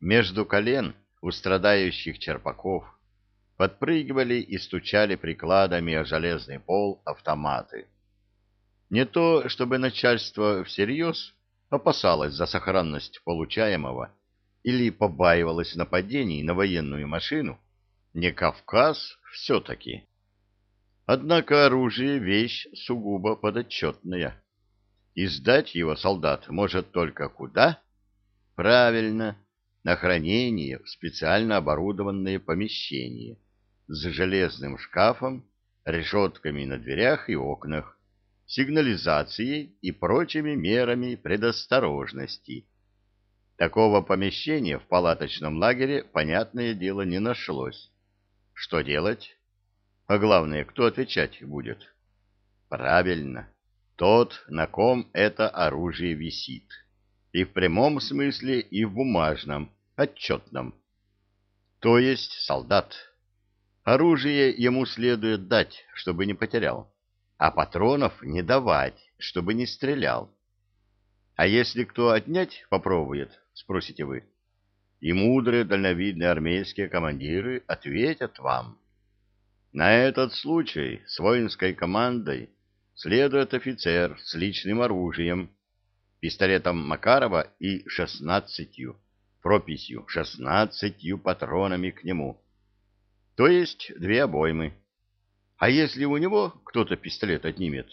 Между колен у страдающих черпаков подпрыгивали и стучали прикладами о железный пол автоматы. Не то, чтобы начальство всерьез опасалось за сохранность получаемого или побаивалось нападений на военную машину, не Кавказ все-таки. Однако оружие — вещь сугубо подотчетная. И сдать его солдат может только куда? Правильно, на хранение в специально оборудованное помещение с железным шкафом, решетками на дверях и окнах, сигнализацией и прочими мерами предосторожности. Такого помещения в палаточном лагере, понятное дело, не нашлось. Что делать? А главное, кто отвечать будет? Правильно, тот, на ком это оружие висит и в прямом смысле, и в бумажном, отчетном. То есть солдат. Оружие ему следует дать, чтобы не потерял, а патронов не давать, чтобы не стрелял. А если кто отнять попробует, спросите вы, и мудрые дальновидные армейские командиры ответят вам. На этот случай с воинской командой следует офицер с личным оружием, пистолетом Макарова и шестнадцатью, прописью, шестнадцатью патронами к нему. То есть две обоймы. А если у него кто-то пистолет отнимет?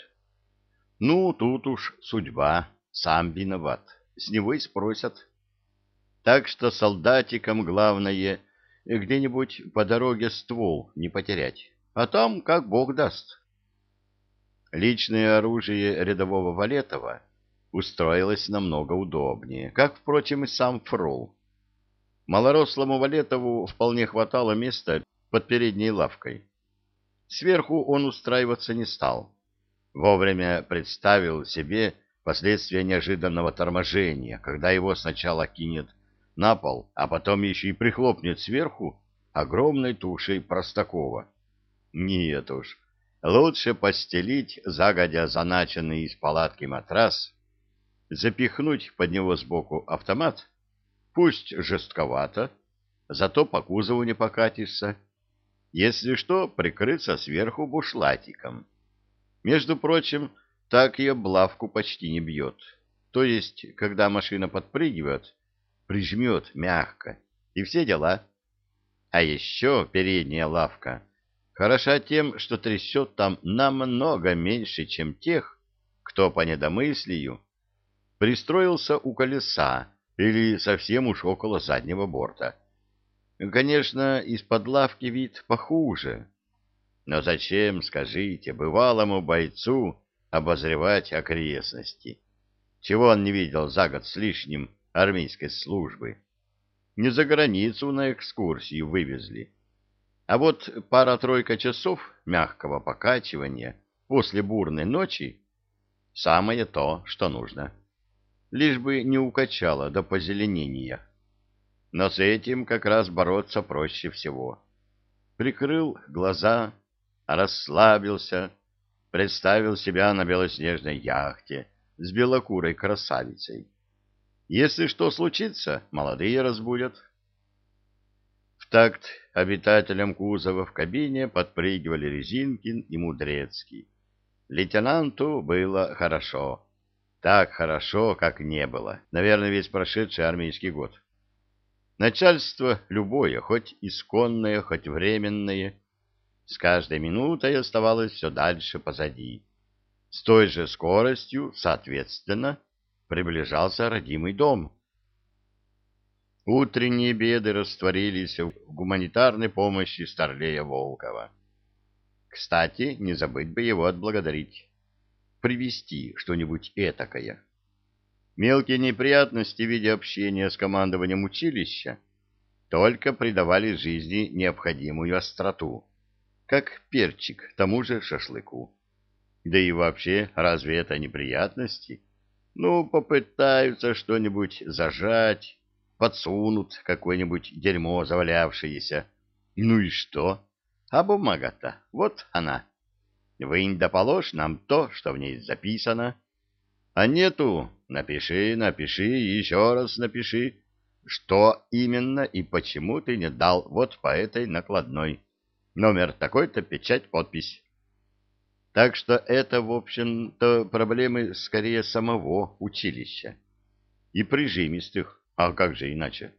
Ну, тут уж судьба, сам виноват, с него и спросят. Так что солдатикам главное где-нибудь по дороге ствол не потерять, а там как бог даст. Личное оружие рядового Валетова устроилась намного удобнее, как, впрочем, и сам Фрол. Малорослому Валетову вполне хватало места под передней лавкой. Сверху он устраиваться не стал. Вовремя представил себе последствия неожиданного торможения, когда его сначала кинет на пол, а потом еще и прихлопнет сверху огромной тушей Простакова. Нет уж, лучше постелить загодя заначенный из палатки матрас запихнуть под него сбоку автомат, пусть жестковато, зато по кузову не покатишься, если что, прикрыться сверху бушлатиком. Между прочим, так ее блавку почти не бьет, то есть, когда машина подпрыгивает, прижмет мягко, и все дела. А еще передняя лавка хороша тем, что трясет там намного меньше, чем тех, кто по недомыслию пристроился у колеса или совсем уж около заднего борта. Конечно, из-под лавки вид похуже. Но зачем, скажите, бывалому бойцу обозревать окрестности? Чего он не видел за год с лишним армейской службы? Не за границу на экскурсию вывезли. А вот пара-тройка часов мягкого покачивания после бурной ночи — самое то, что нужно лишь бы не укачало до позеленения. Но с этим как раз бороться проще всего. Прикрыл глаза, расслабился, представил себя на белоснежной яхте с белокурой красавицей. Если что случится, молодые разбудят. В такт обитателям кузова в кабине подпрыгивали Резинкин и Мудрецкий. Лейтенанту было хорошо. Так хорошо, как не было. Наверное, весь прошедший армейский год. Начальство любое, хоть исконное, хоть временное, с каждой минутой оставалось все дальше позади. С той же скоростью, соответственно, приближался родимый дом. Утренние беды растворились в гуманитарной помощи Старлея Волкова. Кстати, не забыть бы его отблагодарить привести что-нибудь этакое. Мелкие неприятности в виде общения с командованием училища только придавали жизни необходимую остроту, как перчик тому же шашлыку. Да и вообще, разве это неприятности? Ну, попытаются что-нибудь зажать, подсунут какое-нибудь дерьмо завалявшееся. Ну и что? А бумага-то, вот она. Вы да положь нам то, что в ней записано. А нету, напиши, напиши, еще раз напиши, что именно и почему ты не дал вот по этой накладной. Номер такой-то, печать, подпись. Так что это, в общем-то, проблемы скорее самого училища. И прижимистых, а как же иначе,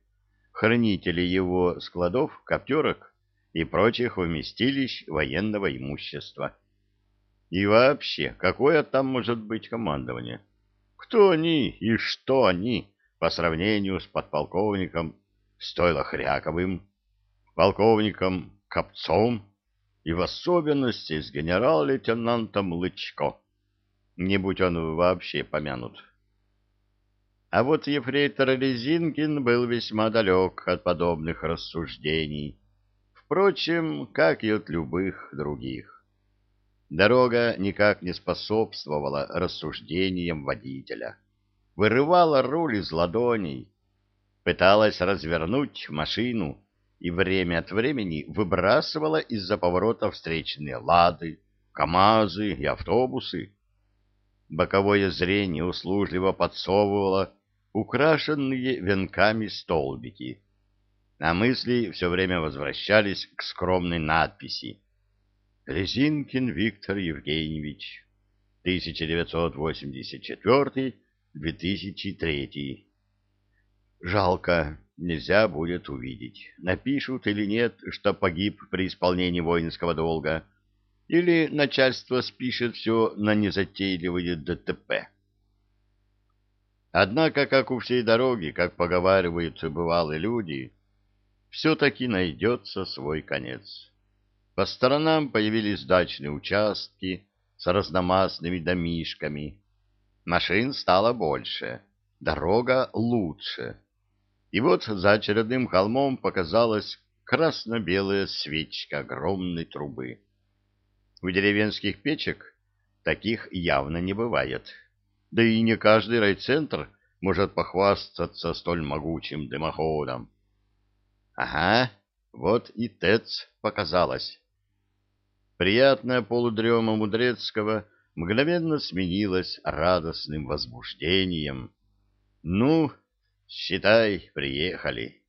хранителей его складов, коптерок и прочих вместилищ военного имущества. И вообще, какое там может быть командование? Кто они и что они по сравнению с подполковником Стойлохряковым, полковником Копцом и в особенности с генерал-лейтенантом Лычко, не будь он вообще помянут? А вот ефрейтор Резинкин был весьма далек от подобных рассуждений, впрочем, как и от любых других. Дорога никак не способствовала рассуждениям водителя. Вырывала руль из ладоней, пыталась развернуть машину и время от времени выбрасывала из-за поворота встречные лады, камазы и автобусы. Боковое зрение услужливо подсовывало украшенные венками столбики, а мысли все время возвращались к скромной надписи — Резинкин Виктор Евгеньевич, 1984-2003. Жалко, нельзя будет увидеть, напишут или нет, что погиб при исполнении воинского долга, или начальство спишет все на незатейливый ДТП. Однако, как у всей дороги, как поговаривают бывалые люди, все-таки найдется свой конец. По сторонам появились дачные участки с разномастными домишками. Машин стало больше, дорога лучше. И вот за очередным холмом показалась красно-белая свечка огромной трубы. У деревенских печек таких явно не бывает. Да и не каждый райцентр может похвастаться столь могучим дымоходом. Ага, вот и ТЭЦ показалась. Приятная полудрема Мудрецкого мгновенно сменилась радостным возбуждением. «Ну, считай, приехали!»